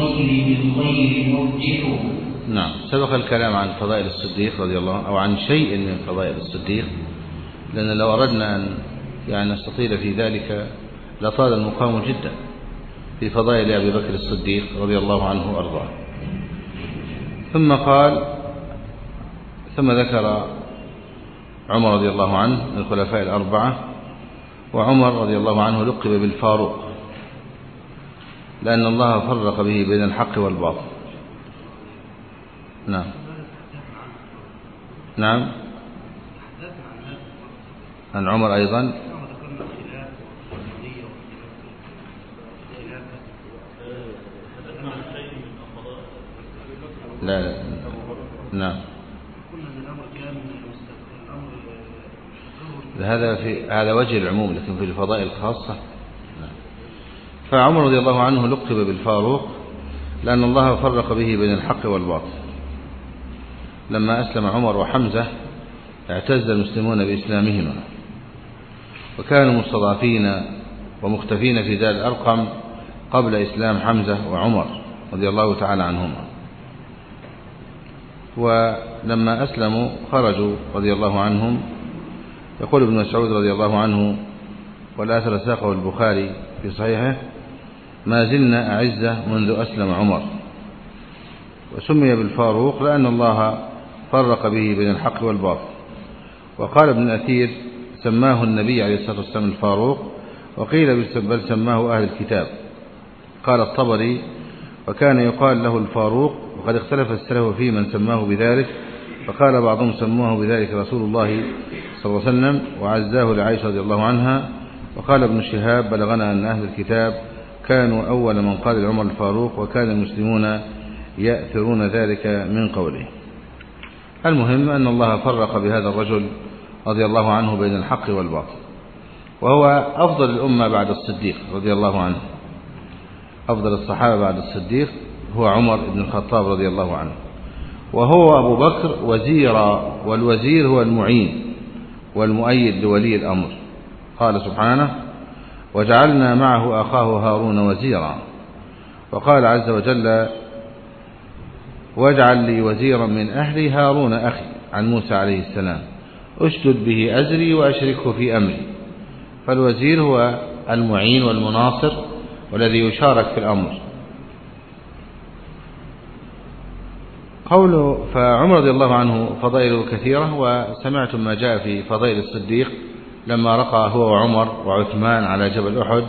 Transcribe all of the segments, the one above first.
بالخير بالخير مرجح نعم. سبق الكلام عن فضائل الصديق رضي الله عنه أو عن شيء من فضائل الصديق لأن لو أردنا أن يعني نستطيل في ذلك لطال المقام جدا في فضائل أبي بكر الصديق رضي الله عنه وأرضاه. ثم قال ثم ذكر عمر رضي الله عنه من الخلفاء الأربعة وعمر رضي الله عنه لقب بالفاروق. لأن الله فرق به بين الحق والباطل. نعم. نعم. عن عمر أيضا. لا لا. نعم. هذا في هذا وجه العموم لكن في الفضائل الخاصة. فعمر رضي الله عنه لقب بالفاروق لأن الله فرق به بين الحق والباطل. لما أسلم عمر وحمزة اعتز المسلمون بإسلامهما وكانوا مستضعفين ومختفين في دار الأرقم قبل إسلام حمزة وعمر رضي الله تعالى عنهما. ولما أسلموا خرجوا رضي الله عنهم. يقول ابن مسعود رضي الله عنه والآثر ساقه البخاري في صحيحه ما زلنا أعزة منذ أسلم عمر. وسمي بالفاروق لأن الله فرق به بين الحق والباطل. وقال ابن أثير سماه النبي عليه الصلاة والسلام الفاروق وقيل بل سماه أهل الكتاب. قال الطبري وكان يقال له الفاروق وقد اختلف السلف في من سماه بذلك فقال بعضهم سموه بذلك رسول الله صلى الله عليه وسلم وعزاه لعائشة رضي الله عنها. وقال ابن شهاب بلغنا أن أهل الكتاب كانوا أول من قال لعمر الفاروق وكان المسلمون يأثرون ذلك من قوله. المهم أن الله فرق بهذا الرجل رضي الله عنه بين الحق والباطل وهو أفضل الأمة بعد الصديق رضي الله عنه. أفضل الصحابة بعد الصديق هو عمر بن الخطاب رضي الله عنه وهو أبو بكر وزيرا والوزير هو المعين والمؤيد لولي الأمر. قال سبحانه وجعلنا معه أخاه هارون وزيرا. وقال عز وجل واجعل لي وزيرا من أهلي هارون أخي عن موسى عليه السلام. أشدد به أزري وأشركه في أمري. فالوزير هو المعين والمناصر والذي يشارك في الأمر. قوله فعمر رضي الله عنه فضائله كثيرة وسمعتم ما جاء في فضائل الصديق لما رقى هو وعمر وعثمان على جبل أحد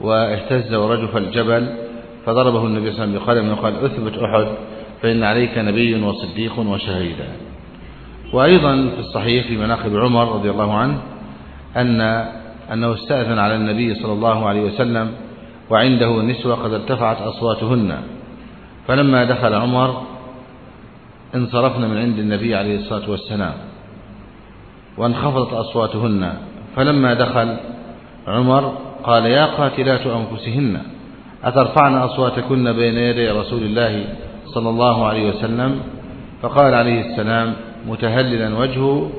واهتز ورجف الجبل فضربه النبي صلى الله عليه وسلم بقلم وقال أثبت أحد فإن عليك نبي وصديق وشهيدا. وأيضا في الصحيح في مناقب عمر رضي الله عنه أن أنه استأذن على النبي صلى الله عليه وسلم وعنده نسوة قد ارتفعت أصواتهن. فلما دخل عمر انصرفنا من عند النبي عليه الصلاة والسلام وانخفضت أصواتهن. فلما دخل عمر قال يا قاتلات أنفسهن أترفعن أصواتكن بين يدي رسول الله صلى الله عليه وسلم؟ فقال عليه السلام متهللا وجهه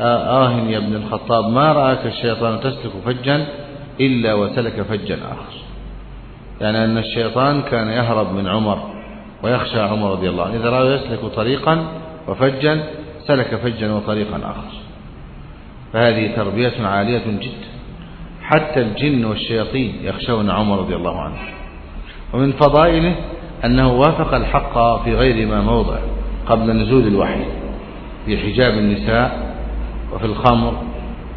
آه يا ابن الخطاب ما رآك الشيطان تسلك فجا إلا وسلك فجا آخر. يعني أن الشيطان كان يهرب من عمر ويخشى عمر رضي الله عنه. إذا رأى يسلك طريقا وفجا سلك فجا وطريقا آخر. فهذه تربية عالية جدا حتى الجن والشياطين يخشون عمر رضي الله عنه. ومن فضائله أنه وافق الحق في غير ما موضع قبل نزول الوحي. في حجاب النساء وفي الخمر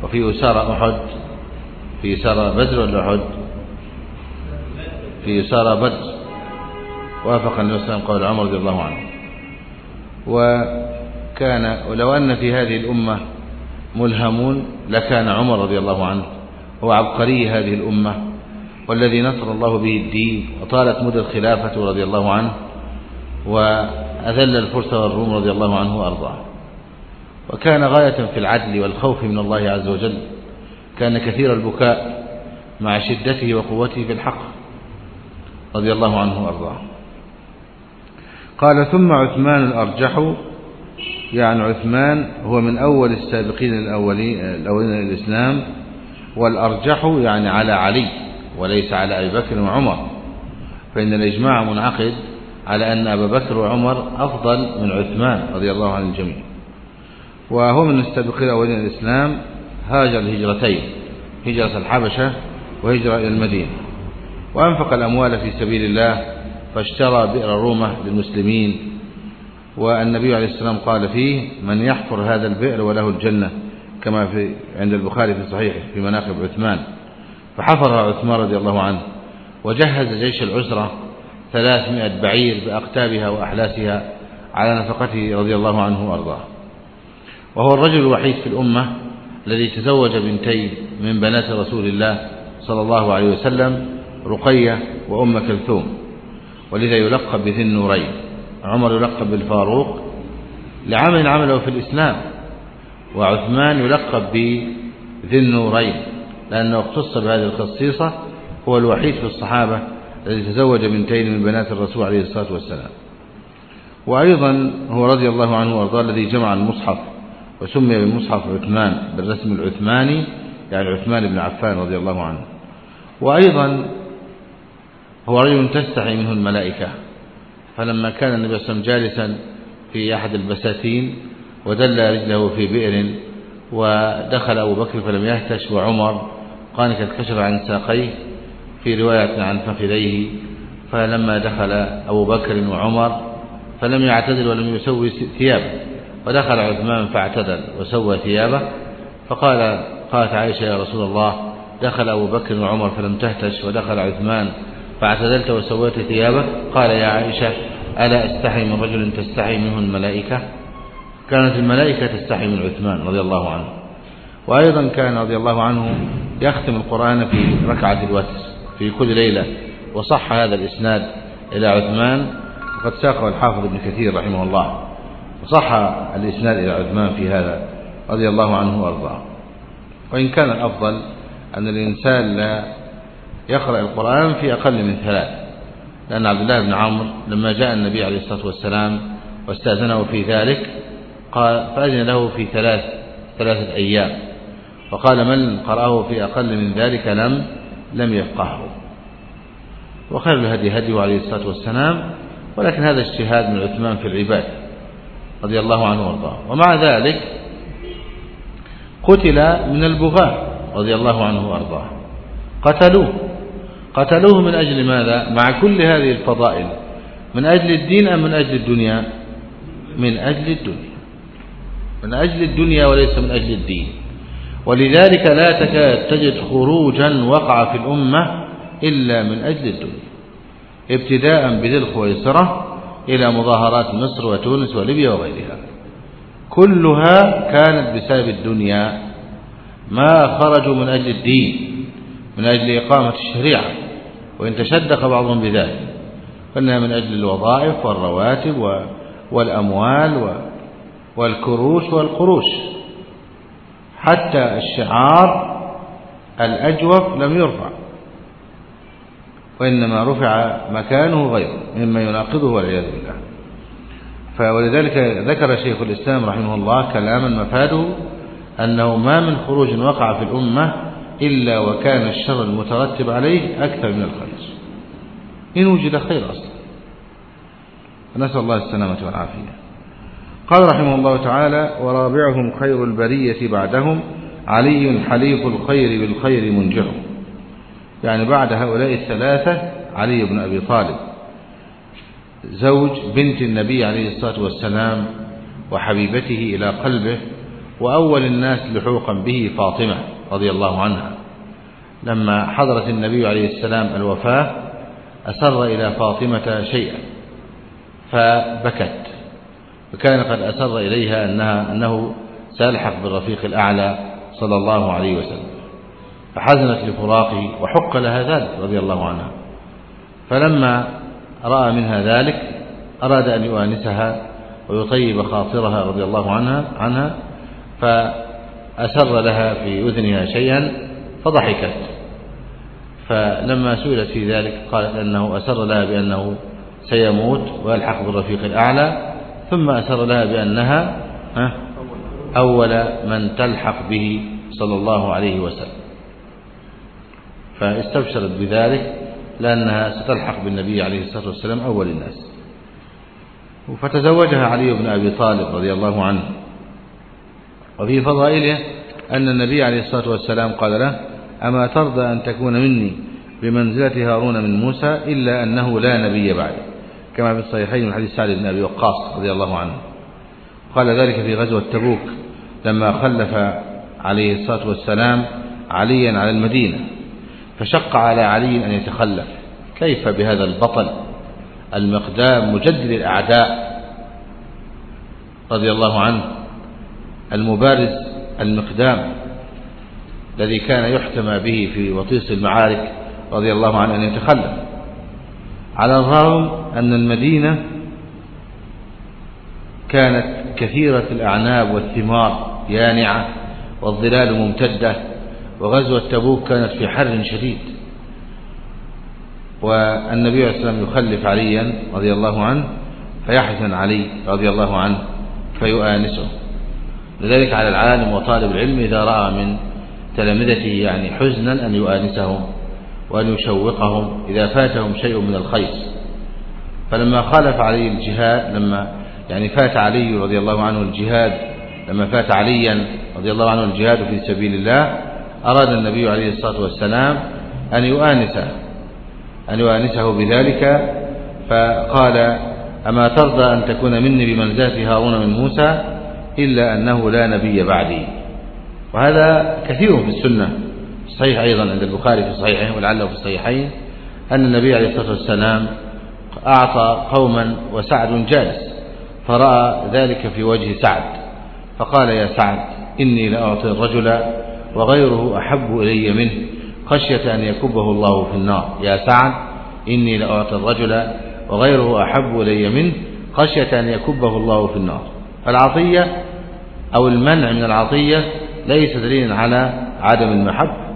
وفي أسارة أحد في أسارة بدر ولا أحد في أسارة بدر. وافق النبي صلى الله عليه وسلم قول عمر رضي الله عنه. وكان ولو أن في هذه الأمة ملهمون لكان عمر رضي الله عنه هو عبقري هذه الأمة والذي نصر الله به الدين وطالت مدة خلافته رضي الله عنه وأذل الفرس والروم رضي الله عنه وأرضاه. وكان غاية في العدل والخوف من الله عز وجل. كان كثير البكاء مع شدته وقوته في الحق رضي الله عنه وأرضاه. قال ثم عثمان الأرجح يعني عثمان هو من أول السابقين الأولين, الأولين للإسلام والأرجح يعني على علي وليس على أبي بكر وعمر. فإن الإجماع منعقد على أن أبا بكر وعمر أفضل من عثمان رضي الله عن الجميع. وهو من السابقين الأولين الإسلام هاجر الهجرتين هجرة الحبشة وهجرة إلى المدينة. وأنفق الأموال في سبيل الله فاشترى بئر رومة للمسلمين والنبي عليه السلام قال فيه من يحفر هذا البئر وله الجنة كما في عند البخاري في صحيحه في مناقب عثمان. فحفر عثمان رضي الله عنه وجهز جيش العسرة ثلاثمائة بعير بأقتابها وأحلاسها على نفقته رضي الله عنه وأرضاه. وهو الرجل الوحيد في الأمة الذي تزوج بنتين من بنات رسول الله صلى الله عليه وسلم رقية وأم كلثوم ولذا يلقب بذي النورين. عمر يلقب بالفاروق لعمل عمله في الإسلام وعثمان يلقب بذي النورين لأنه اختص بهذه الخصيصة هو الوحيد في الصحابة الذي تزوج بنتين من بنات الرسول عليه الصلاة والسلام. وأيضا هو رضي الله عنه وأرضاه الذي جمع المصحف وسمي بمصحف عثمان بالرسم العثماني يعني عثمان بن عفان رضي الله عنه. وأيضا هو رجل تستحي منه الملائكة فلما كان النبي صلى الله عليه وسلم جالسا في أحد البساتين ودل رجله في بئر ودخل أبو بكر فلم يهتش وعمر قال كشف عن ساقيه في رواية عن فخذيه. فلما دخل أبو بكر وعمر فلم يعتدل ولم يسوي ثيابه. ودخل عثمان فاعتدل وسوى ثيابه. فقال قالت عائشة يا رسول الله دخل أبو بكر وعمر فلم تهتش ودخل عثمان فاعتدلت وسويت ثيابك قال يا عائشة ألا أستحي من رجل تستحي منه الملائكة؟ كانت الملائكة تستحي من عثمان رضي الله عنه. وأيضا كان رضي الله عنه يختم القرآن في ركعة الوتر في كل ليلة. وصح هذا الإسناد إلى عثمان وقد ساقه الحافظ ابن كثير رحمه الله. وصح الإسناد إلى عثمان في هذا رضي الله عنه وأرضاه. وإن كان الأفضل أن الإنسان لا يقرأ القرآن في أقل من ثلاث. لأن عبد الله بن عمرو لما جاء النبي عليه الصلاة والسلام واستأذنه في ذلك قال فأذن له في ثلاث ثلاثة أيام. وقال من قرأه في أقل من ذلك لم لم يفقهه. وخير الهدي هديه عليه الصلاة والسلام. ولكن هذا اجتهاد من عثمان في العباد رضي الله عنه وارضاه. ومع ذلك قتل من البغاة رضي الله عنه وارضاه. قتلوه. قتلوه من أجل ماذا؟ مع كل هذه الفضائل. من أجل الدين أم من أجل الدنيا؟ من أجل الدنيا. من أجل الدنيا وليس من أجل الدين. ولذلك لا تكاد تجد خروجا وقع في الأمة إلا من أجل الدنيا. ابتداء بذي الخويصرة إلى مظاهرات مصر وتونس وليبيا وغيرها. كلها كانت بسبب الدنيا. ما خرجوا من أجل الدين من أجل إقامة الشريعة. وإن تشدق بعضهم بذلك. فإنها من أجل الوظائف والرواتب والأموال والكروش والقروش. حتى الشعار الأجوف لم يرفع. وإنما رفع مكانه غيره مما يناقضه والعياذ بالله. فولذلك ذكر شيخ الإسلام رحمه الله كلاما مفاده أنه ما من خروج وقع في الأمة إلا وكان الشر المترتب عليه أكثر من الخير. إن وجد خير أصلا. فنسأل الله السلامة والعافية. قال رحمه الله تعالى ورابعهم خير البرية بعدهم علي حليف الخير بالخير منجه يعني بعد هؤلاء الثلاثة علي بن أبي طالب زوج بنت النبي عليه الصلاة والسلام وحبيبته إلى قلبه وأول الناس لحوقا به فاطمة. رضي الله عنها لما حضرت النبي عليه السلام الوفاة أسر إلى فاطمة شيئا فبكت. فكان قد أسر إليها أنها أنه سيلحق بالرفيق الأعلى صلى الله عليه وسلم. فحزنت لفراقه وحق لها ذلك رضي الله عنها فلما رأى منها ذلك أراد أن يؤانسها ويطيب خاطرها رضي الله عنها عنها فأسر لها في أذنها شيئا فضحكت. فلما سئلت في ذلك قالت أنه أسر لها بأنه سيموت ويلحق بالرفيق الأعلى ثم أسر لها بأنها أول من تلحق به صلى الله عليه وسلم. فاستبشرت بذلك لأنها ستلحق بالنبي عليه الصلاة والسلام أول الناس. فتزوجها علي بن أبي طالب رضي الله عنه. وفي فضائله أن النبي عليه الصلاة والسلام قال له أما ترضى أن تكون مني بمنزلة هارون من موسى إلا أنه لا نبي بعد كما في الصحيحين من حديث سعد بن أبي وقاص رضي الله عنه. قال ذلك في غزوة تبوك لما خلف عليه الصلاة والسلام عليا على المدينة فشق على علي أن يتخلف. كيف بهذا البطل المقدام مجدد الأعداء؟ رضي الله عنه. المبارز المقدام الذي كان يحتمى به في وطيس المعارك رضي الله عنه أن يتخلف. على الرغم أن المدينة كانت كثيرة الأعناب والثمار يانعة والظلال ممتدة وغزوة تبوك كانت في حر شديد. والنبي عليه والسلام يخلف عليا رضي الله عنه فيحزن علي رضي الله عنه فيؤانسه. لذلك على العالم وطالب العلم إذا رأى من تلامذته يعني حزنا أن يؤانسهم وأن يشوقهم إذا فاتهم شيء من الخير. فلما خالف علي الجهاد لما يعني فات علي رضي الله عنه الجهاد لما فات عليا رضي الله عنه الجهاد في سبيل الله أراد النبي عليه الصلاة والسلام أن يؤانسه أن يؤانسه بذلك. فقال أما ترضى أن تكون مني بمنزلة هارون من موسى؟ إلا أنه لا نبي بعدي. وهذا كثير في السنة. صحيح أيضا عند البخاري في صحيحه ولعله في الصحيحين أن النبي عليه الصلاة والسلام أعطى قوما وسعد جالس فرأى ذلك في وجه سعد. فقال يا سعد إني لأعطي الرجل وغيره أحب إلي منه خشية أن يكبه الله في النار. يا سعد إني لأعطي الرجل وغيره أحب إلي منه خشية أن يكبه الله في النار. فالعطية أو المنع من العطية ليس دليلا على عدم المحبة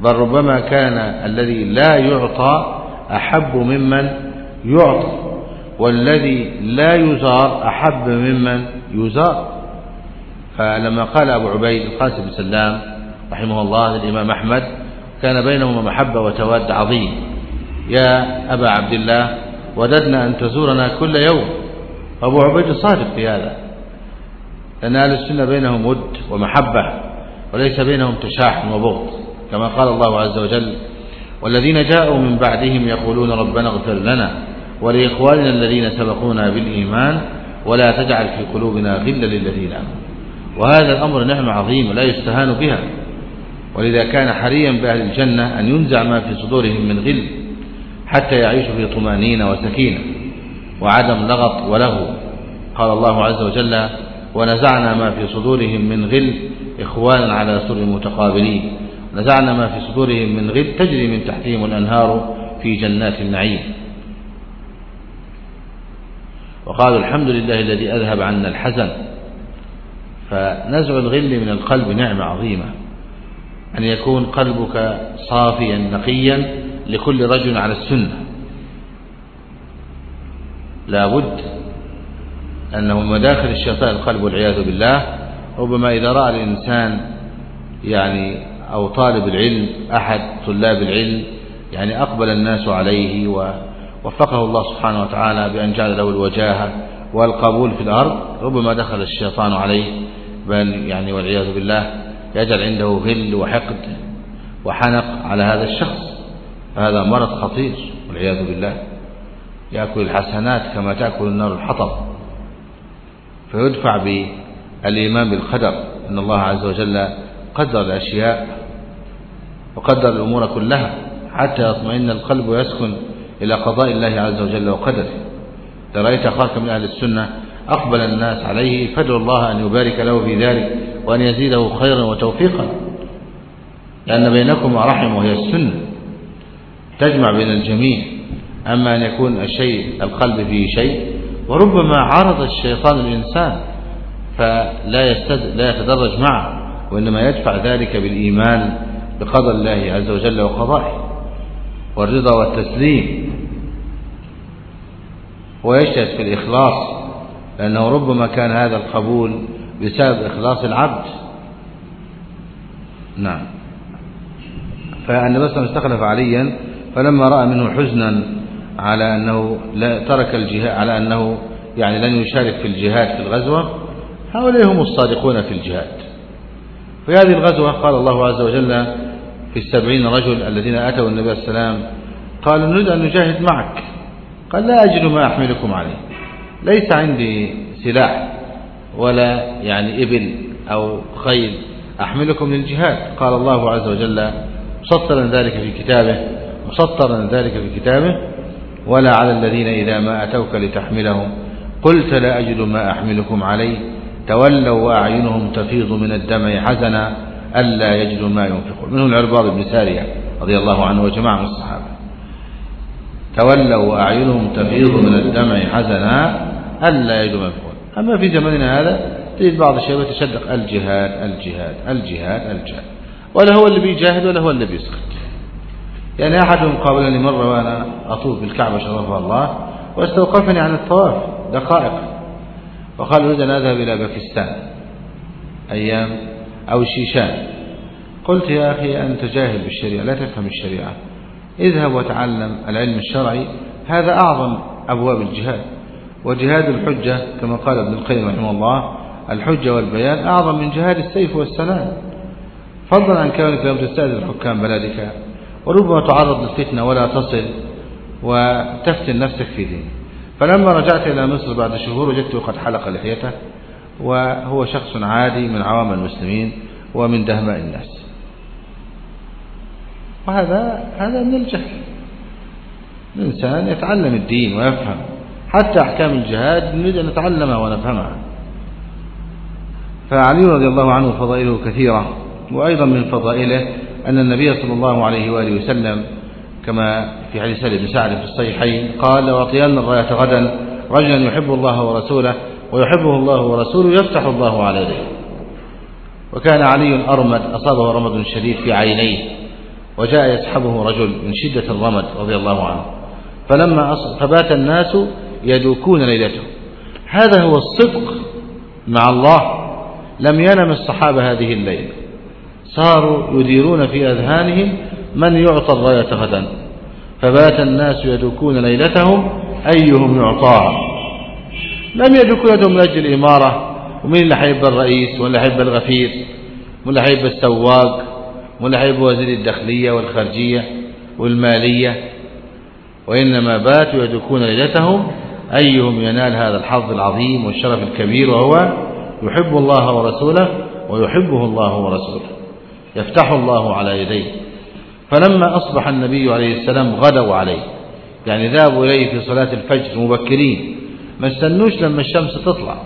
بل ربما كان الذي لا يعطى أحب ممن يعطى والذي لا يزار أحب ممن يزار. فلما قال أبو عبيد القاسم بن سلام رحمه الله للإمام أحمد كان بينهما محبة وتواد عظيم. يا أبا عبد الله وددنا أن تزورنا كل يوم. أبو عبيد صادق في هذا. لأن أهل السنة بينهم ود ومحبة وليس بينهم تشاحن وبغض كما قال الله عز وجل والذين جاءوا من بعدهم يقولون ربنا اغفر لنا ولإخواننا الذين سبقونا بالإيمان ولا تجعل في قلوبنا غلا للذين آمنوا وهذا الأمر نعمة عظيمة لا يستهان بها ولذا كان حريا بأهل الجنة أن ينزع ما في صدورهم من غل حتى يعيشوا في طمأنينة وسكينة وعدم لغط وله. قال الله عز وجل ونزعنا ما في صدورهم من غل إخوانا على سر متقابلين. نزعنا ما في صدورهم من غل تجري من تحتهم الأنهار في جنات النعيم. وقالوا الحمد لله الذي أذهب عنا الحزن. فنزع الغل من القلب نعمة عظيمة. أن يكون قلبك صافيا نقيا لكل رجل على السنة. لا بد أنه مداخل الشيطان القلب والعياذ بالله ربما إذا رأى الإنسان يعني أو طالب العلم أحد طلاب العلم يعني أقبل الناس عليه ووفقه الله سبحانه وتعالى بأن جعل له الوجاهة والقبول في الأرض ربما دخل الشيطان عليه بل يعني والعياذ بالله يجعل عنده غل وحقد وحنق على هذا الشخص. فهذا مرض خطير والعياذ بالله. يأكل الحسنات كما تأكل النار الحطب. فيدفع بالإيمان بالقدر أن الله عز وجل قدر الأشياء وقدر الأمور كلها حتى يطمئن القلب ويسكن إلى قضاء الله عز وجل وقدره. إذا رأيت أخاك من أهل السنة أقبل الناس عليه فادعوا الله أن يبارك له في ذلك وأن يزيده خيرا وتوفيقا. لأن بينكم رحم وهي السنة تجمع بين الجميع أما أن يكون الشيء القلب فيه شيء وربما عرض الشيطان الإنسان فلا يستد... لا يتدرج معه وإنما يدفع ذلك بالإيمان بقضى الله عز وجل وقضائه والرضا والتسليم. ويجتهد في الإخلاص لأنه ربما كان هذا القبول بسبب إخلاص العبد. نعم. فالنبي صلى الله عليه وسلم استخلف عليا فلما رأى منه حزنا على أنه لا ترك الجهاد على أنه يعني لن يشارك في الجهاد في الغزوة. هؤلاء هم الصادقون في الجهاد. في هذه الغزوة قال الله عز وجل في السبعين رجل الذين أتوا النبي عليه السلام قالوا نريد أن نجاهد معك. قال لا أجد ما أحملكم عليه. ليس عندي سلاح ولا يعني إبل أو خيل أحملكم للجهاد. قال الله عز وجل مسطرا ذلك في كتابه مسطرا ذلك في كتابه. ولا على الذين إذا ما أتوك لتحملهم قلت لا أجد ما أحملكم عليه تولوا وأعينهم تفيض من الدمع حزنا ألا يجدوا ما ينفقون. منهم العرباض بن سارية رضي الله عنه وجماعة من الصحابة. تولوا وأعينهم تفيض من الدمع حزنا ألا يجدوا ما ينفقون. أما في زمننا هذا تجد بعض الشباب يتشدق الجهاد الجهاد الجهاد الجهاد. ولا هو اللي بيجاهد ولا هو اللي بيسكت يعني أحدهم قابلني مرة وأنا أطوف بالكعبة شرفها الله واستوقفني عن الطواف دقائق. وقال أريد أن أذهب إلى باكستان. أيام أو شيشان. قلت يا أخي أنت جاهل بالشريعة لا تفهم الشريعة. اذهب وتعلم العلم الشرعي. هذا أعظم أبواب الجهاد. وجهاد الحجة كما قال ابن القيم رحمه الله الحجة والبيان أعظم من جهاد السيف والسلام فضلا عن كونك لم تستأذن حكام بلدك. وربما تعرض للفتنة ولا تصل وتفتن نفسك في دينك. فلما رجعت إلى مصر بعد شهور وجدته قد حلق لحيته وهو شخص عادي من عوام المسلمين ومن دهماء الناس. وهذا هذا من الجهل. الإنسان يتعلم الدين ويفهم. حتى أحكام الجهاد نريد أن نتعلمها ونفهمها. فعلي رضي الله عنه فضائله كثيرة وأيضا من فضائله أن النبي صلى الله عليه وآله وسلم كما في حديث سهل بن سعد في الصحيحين قال لو أطيلنا الراية غدا رجلا يحب الله ورسوله ويحبه الله ورسوله يفتح الله على يديه. وكان علي أرمد أصابه رمد شديد في عينيه وجاء يسحبه رجل من شدة الرمد رضي الله عنه. فلما فبات الناس يدوكون ليلته. هذا هو الصدق مع الله. لم ينم الصحابة هذه الليلة. صاروا يديرون في أذهانهم من يعطى الراية غدا. فبات الناس يدوكون ليلتهم أيهم يعطاها لم يدوكوا يدهم من أجل الإمارة ومين اللي حيبقى الرئيس واللي حيبقى الغفير واللي حيبقى السواق واللي حيبقى وزير الداخلية والخارجية والمالية. وإنما باتوا يدوكون ليلتهم أيهم ينال هذا الحظ العظيم والشرف الكبير وهو يحب الله ورسوله ويحبه الله ورسوله. يفتح الله على يديه. فلما أصبح النبي عليه السلام غدوا عليه. يعني ذهبوا إليه في صلاة الفجر مبكرين. ما استنوش لما الشمس تطلع.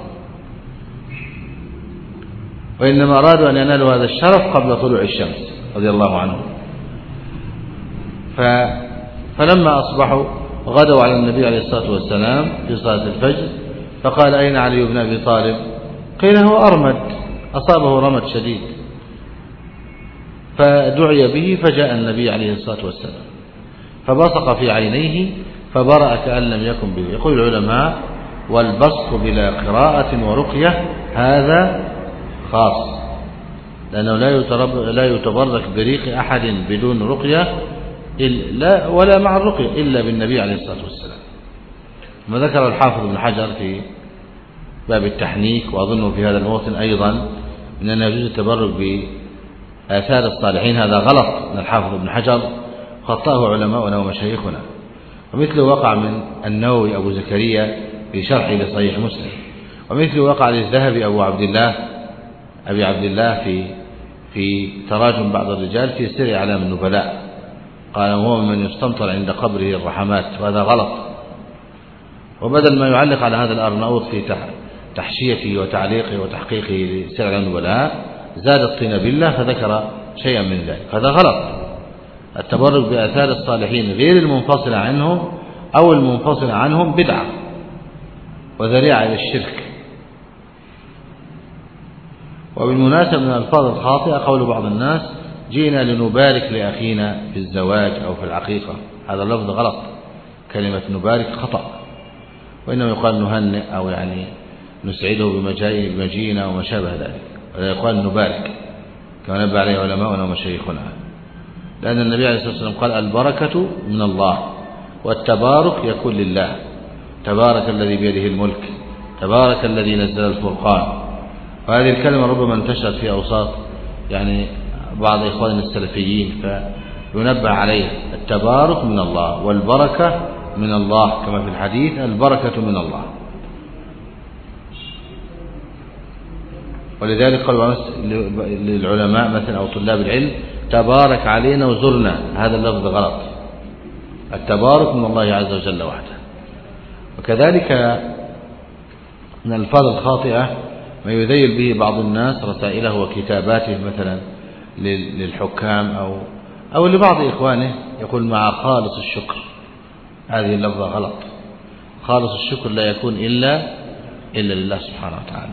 وإنما أرادوا أن ينالوا هذا الشرف قبل طلوع الشمس رضي الله عنهم. ف فلما أصبحوا غدوا على النبي عليه الصلاة والسلام في صلاة الفجر فقال أين علي بن أبي طالب؟ قيل هو أرمد. أصابه رمد شديد. فدعي به فجاء النبي عليه الصلاة والسلام. فبصق في عينيه فبرأ كأن لم يكن به. يقول العلماء والبصق بلا قراءة ورقية هذا خاص لأنه لا لا يتبرك بريق أحد بدون رقية لا ولا مع الرقية إلا بالنبي عليه الصلاة والسلام. ما ذكر الحافظ ابن حجر في باب التحنيك وأظنه في هذا الموطن أيضا من أنه يجوز التبرك بآثار الصالحين هذا غلط من الحافظ ابن حجر. خطاه علماؤنا ومشايخنا. ومثله وقع من النووي أبو زكريا في شرحه لصحيح مسلم. ومثله وقع للذهبي أبو عبد الله أبي عبد الله في في تراجم بعض الرجال في سير أعلام النبلاء. قال هو من يستمطر عند قبره الرحمات. وهذا غلط. وبدل ما يعلق على هذا الأرناؤوط في تحشيته وتعليقه وتحقيقه لسير أعلام النبلاء زاد الطين بالله فذكر شيئا من ذلك. هذا غلط. التبرك بآثار الصالحين غير المنفصلة عنهم أو المنفصلة عنهم بدعة وذريعة إلى الشرك. وبالمناسبة من الألفاظ الخاطئة قول بعض الناس جئنا لنبارك لأخينا في الزواج أو في العقيقة. هذا اللفظ غلط. كلمة نبارك خطأ. وإنما يقال نهنئ أو يعني نسعده بمجيئنا وما شابه ذلك. ولا يقال نبارك كما نبه عليه علماؤنا ومشايخنا لأن النبي عليه الصلاة والسلام قال البركة من الله والتبارك يكون لله. تبارك الذي بيده الملك تبارك الذي نزل الفرقان. وهذه الكلمة ربما انتشرت في أوساط يعني بعض إخواننا السلفيين فينبه عليه التبارك من الله والبركة من الله كما في الحديث البركة من الله. ولذلك قال للعلماء مثلا أو طلاب العلم تبارك علينا وزرنا. هذا اللفظ غلط. التبارك من الله عز وجل وحده. وكذلك من الألفاظ الخاطئة ما يذيل به بعض الناس رسائله وكتاباته مثلا للحكام أو أو لبعض إخوانه يقول مع خالص الشكر. هذه اللفظة غلط. خالص الشكر لا يكون إلا إلا لله سبحانه وتعالى.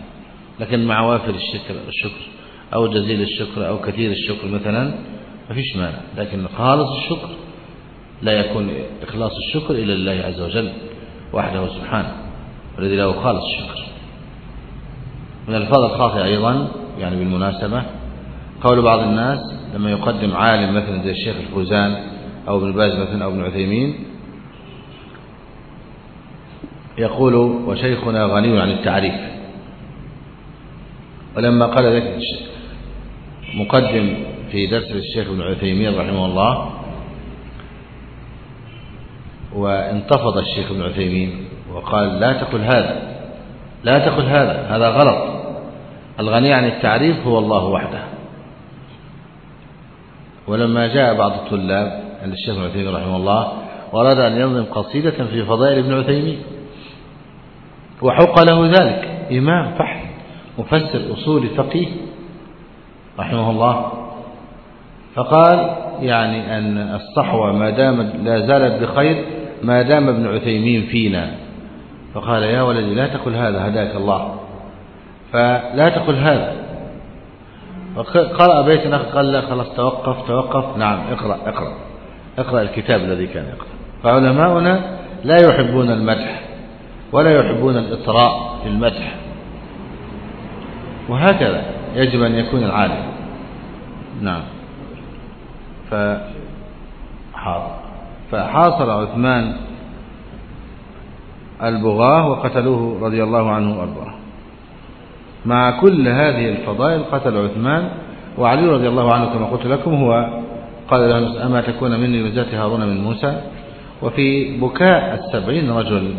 لكن مع وافر الشكر الشكر أو جزيل الشكر أو كثير الشكر مثلا ما فيش مانع لكن خالص الشكر لا يكون إخلاص الشكر إلا لله عز وجل وحده سبحانه والذي له خالص الشكر. من الفاظ الخاطئة أيضا يعني بالمناسبة قول بعض الناس لما يقدم عالم مثلا زي الشيخ الفوزان أو ابن باز مثلا أو ابن عثيمين يقول وشيخنا غني عن التعريف. ولما قال ذلك مقدم في درس الشيخ ابن عثيمين رحمه الله وانتفض الشيخ ابن عثيمين وقال لا تقل هذا لا تقل هذا هذا غلط. الغني عن التعريف هو الله وحده. ولما جاء بعض الطلاب عند الشيخ ابن عثيمين رحمه الله وأراد أن ينظم قصيدة في فضائل ابن عثيمين وحق له ذلك إمام فحل. مفسر أصول فقيه رحمه الله فقال يعني أن الصحوة ما دامت لا زالت بخير ما دام ابن عثيمين فينا. فقال يا ولدي لا تقل هذا هداك الله. فلا تقل هذا. قرأ بيت آخر قال لا خلاص توقف توقف. نعم اقرأ اقرأ. اقرأ الكتاب الذي كان يقرأ. فعلماؤنا لا يحبون المدح ولا يحبون الإطراء في المدح. وهكذا يجب أن يكون العالم. نعم. فحاصر عثمان البغاة وقتلوه رضي الله عنه وأرضاه. مع كل هذه الفضائل قتل عثمان وعلي رضي الله عنه كما قلت لكم هو قال له أما تكون مني نجاة هارون من موسى؟ وفي بكاء السبعين رجل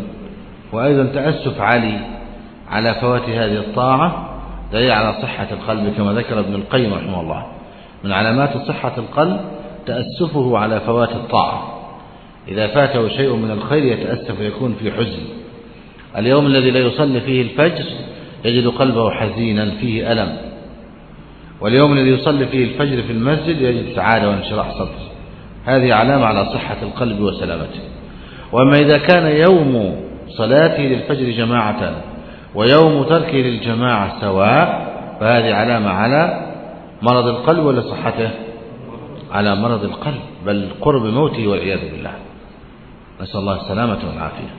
وأيضا تأسف علي على فوات هذه الطاعة دليل على صحة القلب كما ذكر ابن القيم رحمه الله. من علامات صحة القلب تأسفه على فوات الطاعة. إذا فاته شيء من الخير يتأسف ويكون في حزن. اليوم الذي لا يصلي فيه الفجر يجد قلبه حزينا فيه ألم. واليوم الذي يصلي فيه الفجر في المسجد يجد سعادة وانشراح صدر. هذه علامة على صحة القلب وسلامته. وأما إذا كان يوم صلاته للفجر جماعة ويوم تركه للجماعة سواء فهذه علامة على مرض القلب ولا صحته؟ على مرض القلب بل قرب موته والعياذ بالله. نسأل الله السلامة والعافية.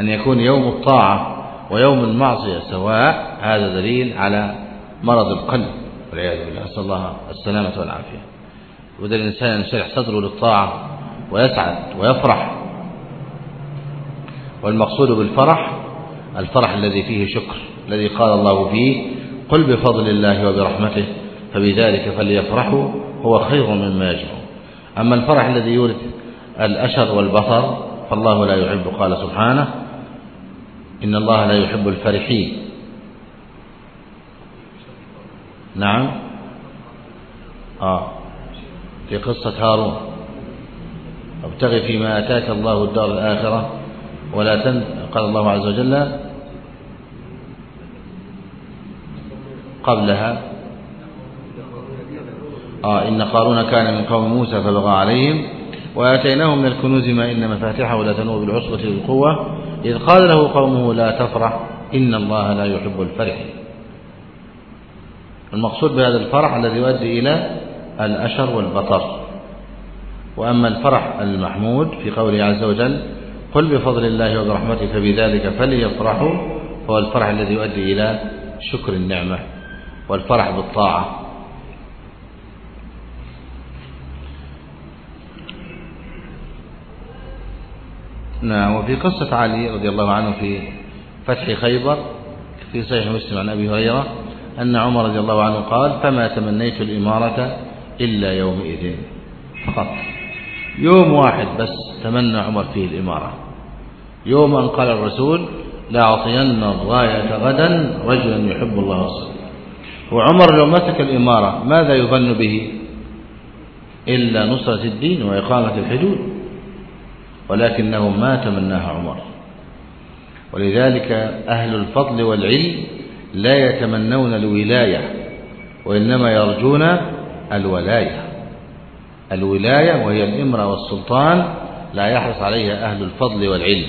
أن يكون يوم الطاعة ويوم المعصية سواء هذا دليل على مرض القلب والعياذ بالله. نسأل الله السلامة والعافية. وده الإنسان ينشرح صدره للطاعة ويسعد ويفرح. والمقصود بالفرح الفرح الذي فيه شكر الذي قال الله فيه قل بفضل الله وبرحمته فبذلك فليفرحوا هو خير مما يجمعون. أما الفرح الذي يورث الأشر والبصر فالله لا يحب قال سبحانه إن الله لا يحب الفرحين. نعم. آه. في قصة هارون أبتغي فيما أتاك الله الدار الآخرة ولا تن قال الله عز وجل قبلها. آه إن قارون كان من قوم موسى فبغى عليهم وآتيناه من الكنوز ما إن مفاتحه لا تنوء بالعصبة بالقوة إذ قال له قومه لا تفرح إن الله لا يحب الفرح. المقصود بهذا الفرح الذي يؤدي إلى الأشر والبطر. وأما الفرح المحمود في قوله عز وجل قل بفضل الله وبرحمته فبذلك فليفرحوا هو الفرح الذي يؤدي إلى شكر النعمة والفرح بالطاعة. نعم وفي قصة علي رضي الله عنه في فتح خيبر في صحيح مسلم عن أبي هريرة أن عمر رضي الله عنه قال فما تمنيت الإمارة إلا يومئذ. فقط. يوم واحد بس تمنى عمر فيه الإمارة. يوم أن قال الرسول لأعطين الراية غدا رجلا يحب الله ورسوله. وعمر لو مسك الإمارة ماذا يظن به؟ إلا نصرة الدين وإقامة الحدود. ولكنه ما تمناها عمر. ولذلك أهل الفضل والعلم لا يتمنون الولاية وإنما يرجون الولاية. الولاية وهي الإمرة والسلطان لا يحرص عليها أهل الفضل والعلم.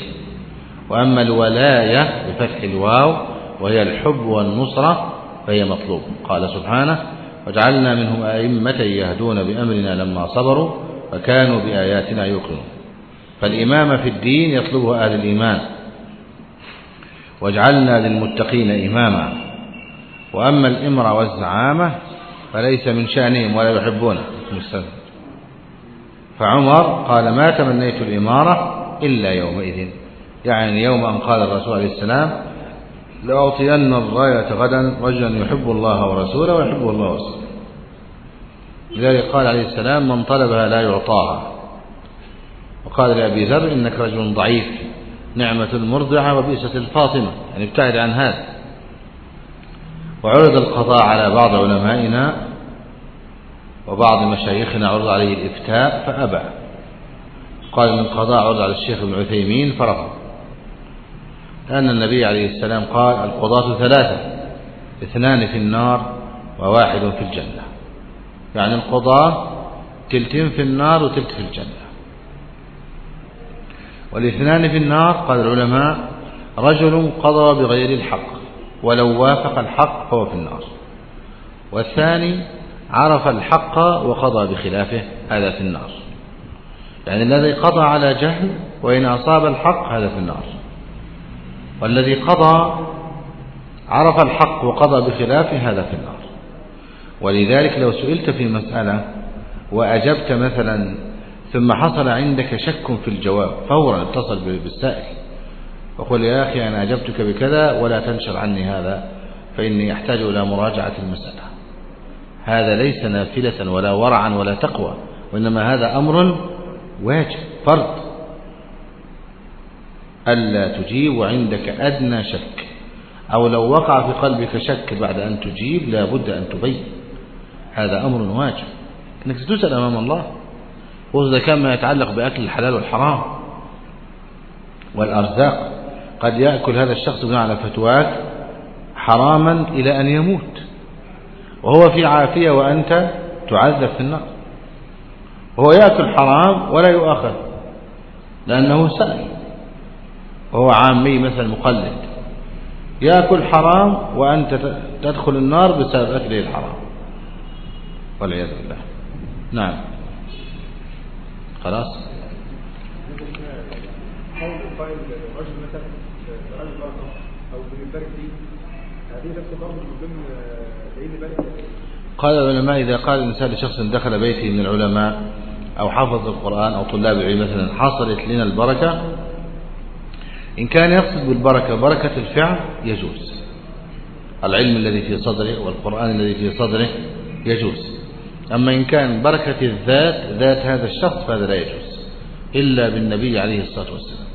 وأما الولاية بفتح الواو وهي الحب والنصرة فهي مطلوب. قال سبحانه وجعلنا منهم أئمة يهدون بأمرنا لما صبروا وكانوا بآياتنا يوقنون. فالإمامة في الدين يطلبها أهل الإيمان. واجعلنا للمتقين إماما. وأما الإمرة والزعامة فليس من شأنهم ولا يحبونه. فعمر قال ما تمنيت الإمارة إلا يومئذ. يعني يوم أن قال الرسول عليه السلام لأعطين الراية غدا رجلا يحب الله ورسوله ويحب الله ورسوله. لذلك قال عليه السلام من طلبها لا يعطاها. وقال لأبي ذر إنك رجل ضعيف نعمة المرضعة وبئسة الفاطمة. يعني ابتعد عن هذا. وعرض القضاء على بعض علمائنا وبعض مشايخنا عرض عليه الإفتاء فأبى. قال إن القضاء عرض على الشيخ ابن عثيمين فرفض. لأن النبي عليه السلام قال القضاة ثلاثة اثنان في النار وواحد في الجنة. يعني القضاة تلتين في النار وتلت في الجنة. والاثنان في النار قال العلماء رجل قضى بغير الحق ولو وافق الحق فهو في النار. والثاني عرف الحق وقضى بخلافه هذا في النار. يعني الذي قضى على جهل وإن أصاب الحق هذا في النار. والذي قضى عرف الحق وقضى بخلافه هذا في النار. ولذلك لو سئلت في مسألة وأجبت مثلا ثم حصل عندك شك في الجواب فورا اتصل بالسائل. وقل يا أخي أنا أجبتك بكذا ولا تنشر عني هذا فإني أحتاج إلى مراجعة المسألة. هذا ليس نافلة ولا ورعا ولا تقوى وإنما هذا أمر واجب فرض. ألا تجيب وعندك أدنى شك أو لو وقع في قلبك شك بعد أن تجيب لا بد أن تبين. هذا أمر واجب. أنك ستسأل أمام الله. وإذا كان ما يتعلق بأكل الحلال والحرام والأرزاق. قد يأكل هذا الشخص بناء على فتواك حراما إلى أن يموت. وهو في عافية وأنت تعذب في النار. وهو يأكل حرام ولا يؤاخذ لأنه سأل وهو عامي مثل مقلد. يأكل حرام وأنت تدخل النار بسبب أكله الحرام. والعياذ بالله. نعم. خلاص. رجل مثلا رجل أو بنبارك قال العلماء إذا قال الإنسان لشخص دخل بيته من العلماء أو حفظ القرآن أو طلاب العلم مثلا حصلت لنا البركة. إن كان يقصد بالبركة بركة الفعل يجوز. العلم الذي في صدره والقرآن الذي في صدره يجوز. أما إن كان بركة الذات ذات هذا الشخص فهذا لا يجوز. إلا بالنبي عليه الصلاة والسلام.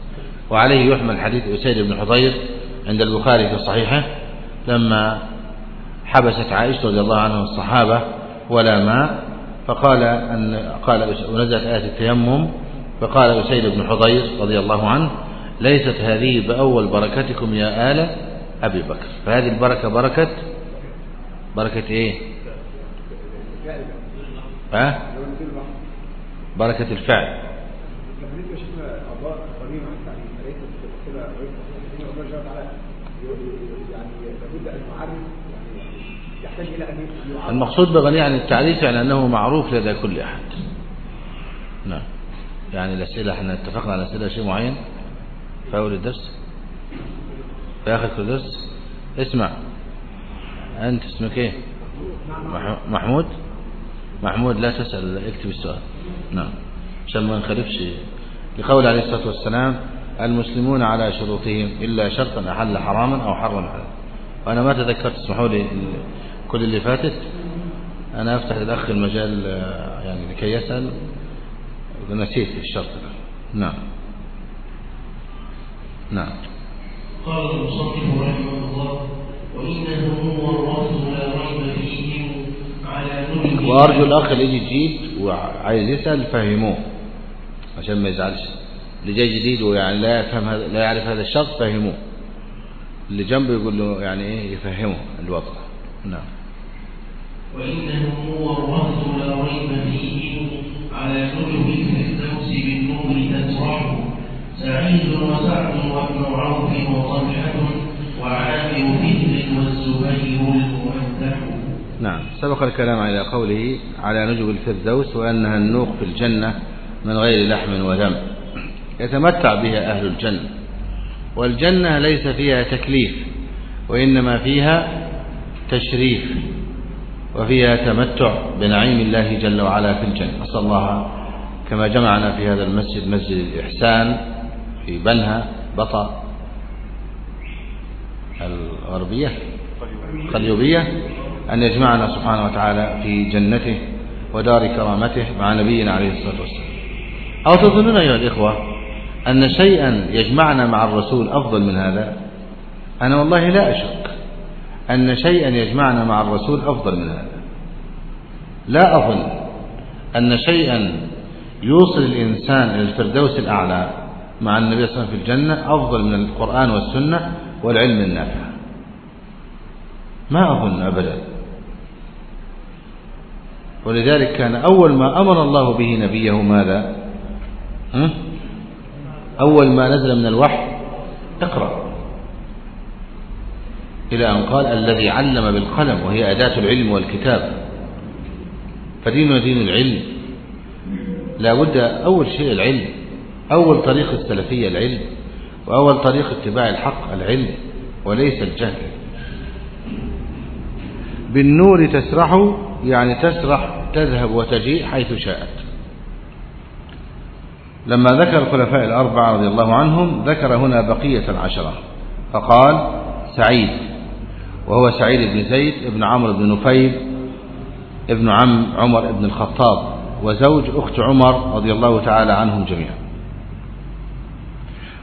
وعليه يحمل حديث أسيد بن حضير عند البخاري في صحيحه. لما حبست عائشة رضي الله عنها الصحابة ولا ماء فقال أن قال ونزلت آية التيمم فقال أسيد بن حضير رضي الله عنه ليست هذه بأول بركتكم يا آل أبي بكر. فهذه البركة بركة بركة إيه؟ ها؟ بركة الفعل. المقصود بغني عن التعريف يعني أنه معروف لدى كل أحد. نعم. يعني الأسئلة إحنا اتفقنا على أسئلة شيء معين؟ في أول الدرس. في آخر كل درس. اسمع. أنت اسمك إيه؟ محمود. محمود؟ لا تسأل اكتب السؤال. نعم. عشان ما نخالفش لقول عليه الصلاة والسلام المسلمون على شروطهم إلا شرطا أحل حراما أو حرم حلالا. وأنا ما تذكرت اسمحوا لي كل اللي فاتت. أنا أفتح الأخ المجال يعني لكي يسأل. نسيت الشرط. ده نعم. نعم. قال المصنف رحمه الله وإنه هو لا ريب فيهم على نبل وأرجو الأخ اللي يجي جديد وعايز يسأل فهموه عشان ما يزعلش. اللي جاي جديد ويعني لا يفهم هذا لا يعرف هذا الشرط فهموه. اللي جنبه يقول له يعني إيه يفهمه الوضع. نعم. وإنه هو الرفض لا ريب فيهم على نجم الفردوس بالنور تسرح سعيد وسعد وابن عوف وطلحة وعامر فهر والزبير الممدح نعم. سبق الكلام على قوله على نجب الفردوس وأنها النوق في الجنة من غير لحم ودم. يتمتع بها أهل الجنة. والجنة ليس فيها تكليف وإنما فيها تشريف وفيها تمتع بنعيم الله جل وعلا في الجنة. أسأل الله كما جمعنا في هذا المسجد مسجد الإحسان في بنها بطا الغربية القليوبية أن يجمعنا سبحانه وتعالى في جنته ودار كرامته مع نبينا عليه الصلاة والسلام. أو تظنون أيها الإخوة أن شيئا يجمعنا مع الرسول أفضل من هذا؟ أنا والله لا أشك أن شيئا يجمعنا مع الرسول أفضل من هذا. لا أظن أن شيئا يوصل الإنسان إلى الفردوس الأعلى مع النبي صلى الله عليه وسلم في الجنة أفضل من القرآن والسنة والعلم النافع. ما أظن أبدا. ولذلك كان أول ما أمر الله به نبيه ماذا؟ أول ما نزل من الوحي اقرأ. إلى أن قال الذي علم بالقلم وهي أداة العلم والكتاب. فديننا دين العلم. لا بد أول شيء العلم أول طريق السلفية العلم وأول طريق اتباع الحق العلم وليس الجهل. بالنور تسرح يعني تسرح تذهب وتجيء حيث شاءت. لما ذكر الخلفاء الأربعة رضي الله عنهم ذكر هنا بقية العشرة. فقال سعيد وهو سعيد بن زيد بن عمرو بن نفيل ابن عم عمر بن الخطاب وزوج أخت عمر رضي الله تعالى عنهم جميعا.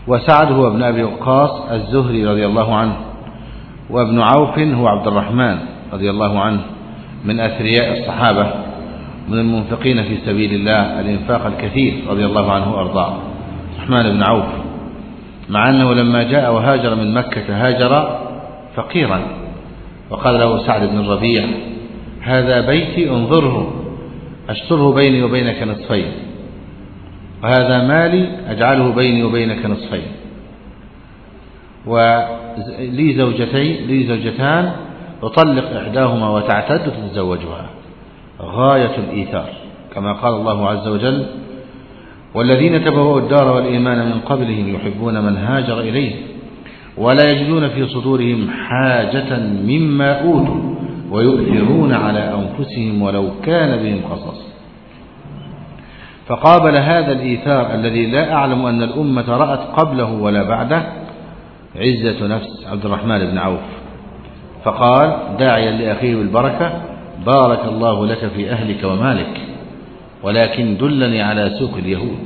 وسعد هو ابن أبي وقاص الزهري رضي الله عنه وابن عوف هو عبد الرحمن رضي الله عنه من أثرياء الصحابة. من المنفقين في سبيل الله الإنفاق الكثير رضي الله عنه وأرضاه. الرحمن بن عوف. مع أنه لما جاء وهاجر من مكة هاجر فقيرا. وقال له سعد بن الربيع هذا بيتي انظره أشتره بيني وبينك نصفين. وهذا مالي أجعله بيني وبينك نصفين. ولي زوجتين لي زوجتان أطلق إحداهما وتعتد تتزوجها غاية الإيثار كما قال الله عز وجل والذين تبوأوا الدار والإيمان من قبلهم يحبون من هاجر إليه ولا يجدون في صدورهم حاجة مما أوتوا ويؤثرون على أنفسهم ولو كان بهم قصص فقابل هذا الإيثار الذي لا أعلم أن الأمة رأت قبله ولا بعده عزة نفس عبد الرحمن بن عوف فقال داعيا لأخيه بالبركة بارك الله لك في أهلك ومالك ولكن دلني على سوق اليهود.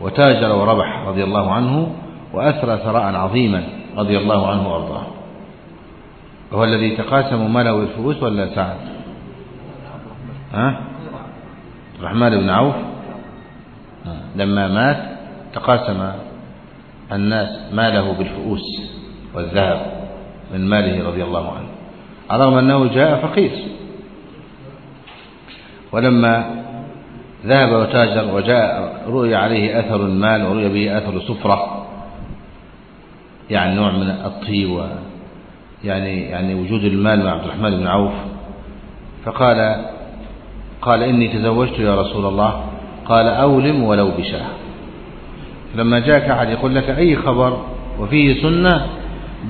وتاجر وربح رضي الله عنه وأثرى ثراء عظيما رضي الله عنه وأرضاه. وهو الذي تقاسم ماله الفؤوس ولا سعد؟ ها؟ الرحمن بن عوف. لما مات تقاسم الناس ماله بالفؤوس والذهب من ماله رضي الله عنه. على رغم أنه جاء فقير. ولما ذهب وتاجر وجاء رؤي عليه أثر المال ورؤي به أثر سفرة يعني نوع من الطيب و يعني يعني وجود المال مع عبد الرحمن بن عوف. فقال قال إني تزوجت يا رسول الله. قال أولم ولو بشاه. لما جاءك أحد يقول لك أي خبر وفيه سنة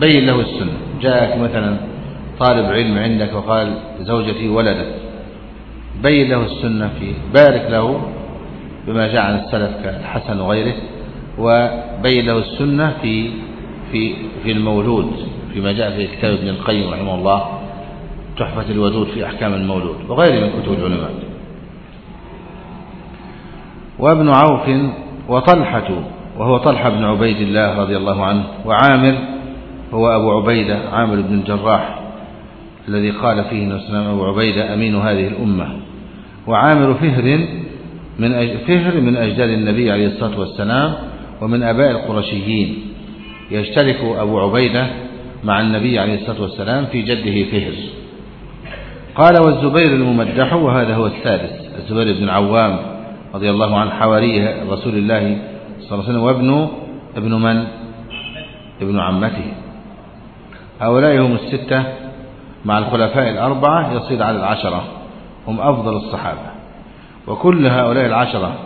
بين له السنة. جاءك مثلا طالب علم عندك وقال زوجتي ولدت. بين له السنة في بارك له بما جاء عن السلف كالحسن وغيره وبين له السنة في في في المولود فيما جاء في كتاب ابن القيم رحمه الله تحفة الودود في أحكام المولود وغيره من كتب العلماء. وابن عوف وطلحة وهو طلحة بن عبيد الله رضي الله عنه وعامر هو أبو عبيدة عامر بن الجراح الذي قال فيه النبي أبو عبيدة أمين هذه الأمة. وعامر فهر من فهر من أجداد النبي عليه الصلاة والسلام ومن أباء القرشيين. يشترك أبو عبيدة مع النبي عليه الصلاة والسلام في جده فهر. قال والزبير الممدح وهذا هو الثالث الزبير بن العوام رضي الله عن حواري رسول الله صلى الله عليه وسلم وابن ابن من؟ ابن عمته. هؤلاء هم الستة مع الخلفاء الأربعة يصير على العشرة هم أفضل الصحابة. وكل هؤلاء العشرة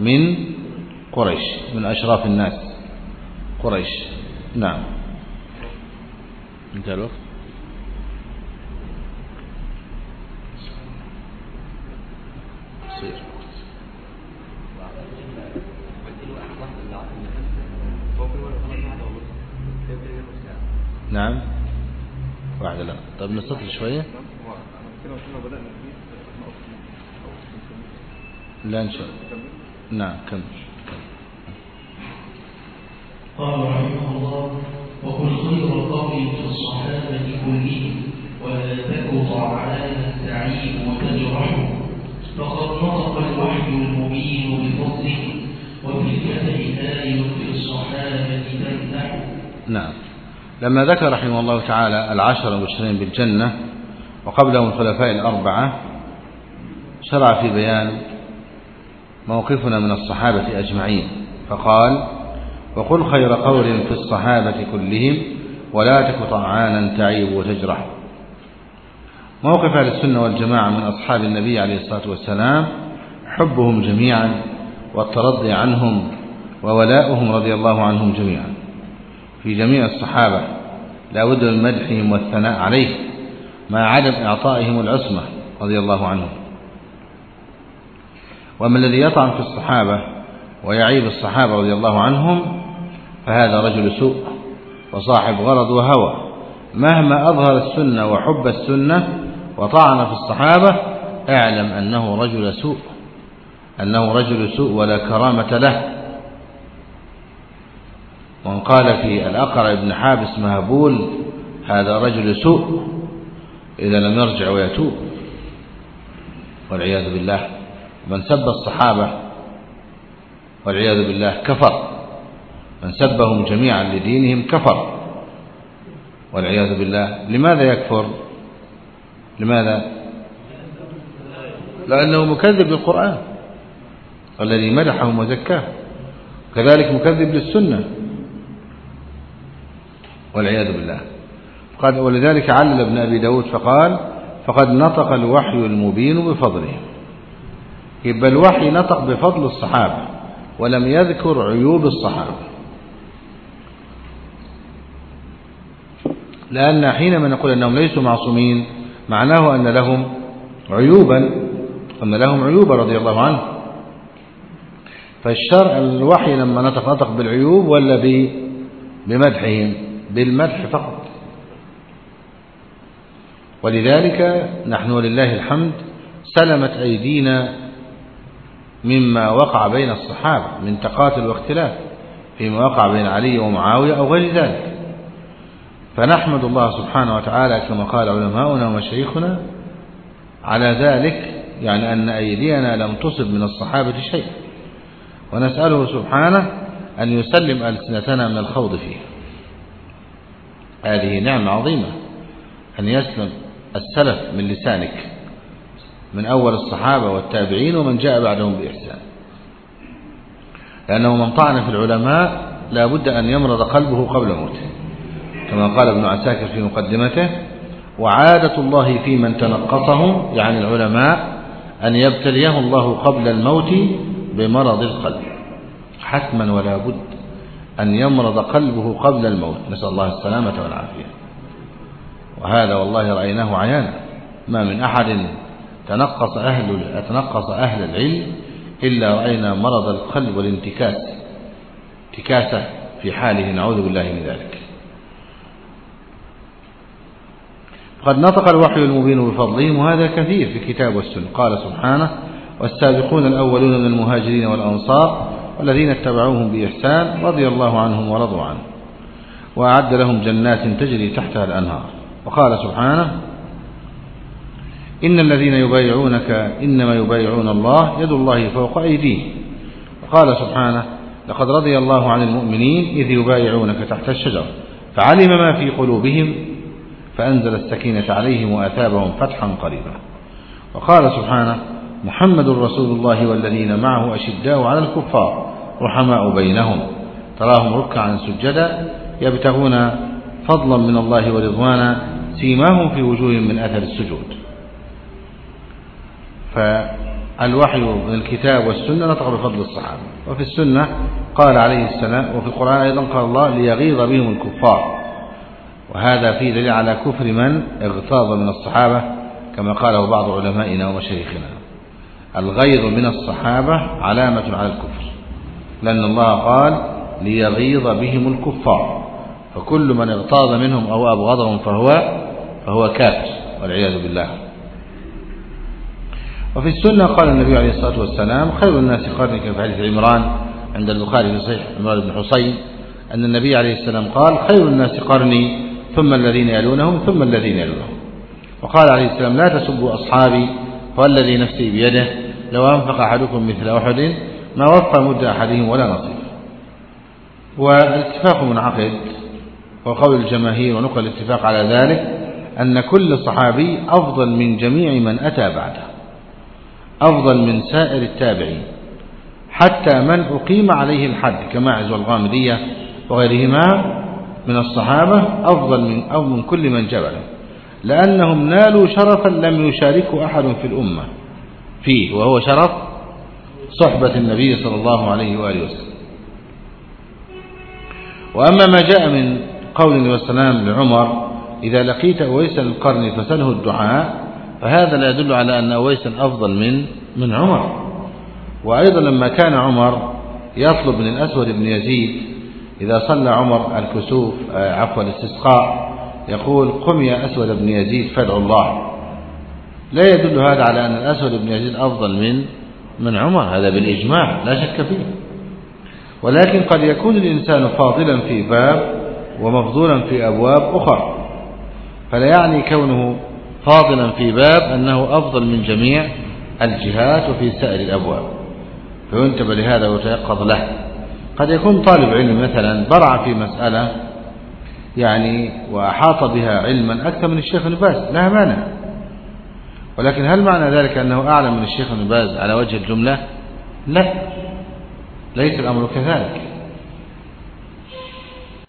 من قريش من أشراف الناس. قريش نعم. انتهى الوقت. نعم. واحدة لا. طب نستطيع شوية. لا إن شاء الله. نعم كمل. قال رحمه الله وقل خير القول في الصحابة كلهم ولا تك طعانا تعيب وتجرح فقد نطق الوحي المبين بفضله وفي الفتح آية في الصحابة تمنح نعم. لما ذكر رحمه الله تعالى العشر المبشرين بالجنة وقبلهم الخلفاء الأربعة شرع في بيان موقفنا من الصحابة أجمعين فقال وقل خير قول في الصحابة كلهم ولا تك طعانا تعيب وتجرح. موقف أهل السنة والجماعة من أصحاب النبي عليه الصلاة والسلام حبهم جميعا والترضي عنهم وولاؤهم رضي الله عنهم جميعا. في جميع الصحابة لا بد من مدحهم والثناء عليه مع عدم إعطائهم العصمة رضي الله عنهم. وما الذي يطعن في الصحابة ويعيب الصحابة رضي الله عنهم فهذا رجل سوء وصاحب غرض وهوى. مهما أظهر السنة وحب السنة وطعن في الصحابة أعلم أنه رجل سوء أنه رجل سوء ولا كرامة له. ومن قال في الأقرع بن حابس مهبول هذا رجل سوء إذا لم يرجع ويتوب. والعياذ بالله من سب الصحابة والعياذ بالله كفر. من سبهم جميعا لدينهم كفر. والعياذ بالله لماذا يكفر؟ لماذا؟ لأنه مكذب للقرآن الذي مدحهم وزكاه كذلك مكذب للسنة. والعياذ بالله. قال ولذلك علل ابن أبي داود فقال فقد نطق الوحي المبين بفضله. يبقى الوحي نطق بفضل الصحابة ولم يذكر عيوب الصحابة. لأن حينما نقول أنهم ليسوا معصومين معناه أن لهم عيوبا أن لهم عيوبا رضي الله عنه. فالشرع الوحي لما نطق نطق بالعيوب ولا بمدحهم. بالمدح فقط. ولذلك نحن ولله الحمد سلمت أيدينا مما وقع بين الصحابة من تقاتل واختلاف فيما وقع بين علي ومعاوية أو غير ذلك. فنحمد الله سبحانه وتعالى كما قال علماؤنا ومشايخنا على ذلك يعني أن أيدينا لم تصب من الصحابة شيء ونسأله سبحانه أن يسلم ألسنتنا من الخوض فيه. هذه نعمة عظيمة أن يسلم السلف من لسانك من أول الصحابة والتابعين ومن جاء بعدهم بإحسان. لأنه من طعن في العلماء لا بد أن يمرض قلبه قبل موته كما قال ابن عساكر في مقدمته وعادة الله في من تنقصهم يعني العلماء أن يبتليه الله قبل الموت بمرض القلب حتما ولا بد أن يمرض قلبه قبل الموت. نسأل الله السلامة والعافية. وهذا والله رأيناه عيانا. ما من أحد تنقص أهل تنقص أهل العلم إلا رأينا مرض القلب والانتكاس. افتكاسة في حاله. نعوذ بالله من ذلك. قد نطق الوحي المبين بفضلهم وهذا كثير في الكتاب والسنة. قال سبحانه والسابقون الأولون من المهاجرين والأنصار والذين اتبعوهم بإحسان رضي الله عنهم ورضوا عنه وأعد لهم جنات تجري تحتها الأنهار. وقال سبحانه إن الذين يبايعونك إنما يبايعون الله يد الله فوق أيديهم. وقال سبحانه لقد رضي الله عن المؤمنين إذ يبايعونك تحت الشجر فعلم ما في قلوبهم فأنزل السكينة عليهم وأثابهم فتحا قريبا. وقال سبحانه محمد رسول الله والذين معه أشداء على الكفار. رحماء بينهم. تراهم ركعا سجدا يبتغون فضلا من الله ورضوانا سيماهم في وجوههم من أثر السجود. فالوحي من الكتاب والسنة نطق بفضل الصحابة. وفي السنة قال عليه السلام وفي القرآن أيضا قال الله ليغيظ بهم الكفار. وهذا فيه دليل على كفر من اغتاظ من الصحابة كما قاله بعض علمائنا ومشايخنا. الغيظ من الصحابة علامة على الكفر. لأن الله قال ليغيظ بهم الكفار. فكل من اغتاظ منهم أو أبغضهم فهو فهو كافر والعياذ بالله. وفي السنة قال النبي عليه الصلاة والسلام خير الناس قرني في حديث عمران عند البخاري في صحيح عمران بن حصين أن النبي عليه السلام قال خير الناس قرني ثم الذين يلونهم ثم الذين يلونهم. وقال عليه السلام لا تسبوا أصحابي والذي نفسي بيده لو أنفق أحدكم مثل أحد ما وفى مد أحدهم ولا نصيب. والاتفاق منعقد وقول الجماهير ونقل الاتفاق على ذلك أن كل صحابي أفضل من جميع من أتى بعده أفضل من سائر التابعين حتى من أقيم عليه الحد كماعز والغامدية وغيرهما من الصحابة أفضل من أو من كل من جبله لأنهم نالوا شرفا لم يشاركه أحد في الأمة فيه وهو شرف صحبة النبي صلى الله عليه وآله وسلم. وأما ما جاء من قول النبي وسلم لعمر إذا لقيت أويس القرن فسله الدعاء فهذا لا يدل على أن أويسا أفضل من من عمر. وأيضا لما كان عمر يطلب من الأسود بن يزيد إذا صلى عمر الكسوف آه، عفوا الاستسقاء يقول قم يا أسود بن يزيد فادعوا الله. لا يدل هذا على أن الأسود بن يزيد أفضل من من عمر هذا بالإجماع لا شك فيه. ولكن قد يكون الإنسان فاضلا في باب ومفضولا في أبواب أخرى. فلا يعني كونه فاضلا في باب أنه أفضل من جميع الجهات وفي سائر الأبواب. فينتبه لهذا ويتيقظ له. قد يكون طالب علم مثلا برع في مسألة يعني وأحاط بها علما أكثر من الشيخ ابن باز لا مانع. ولكن هل معنى ذلك أنه أعلم من الشيخ ابن باز على وجه الجملة؟ لا ليس الأمر كذلك.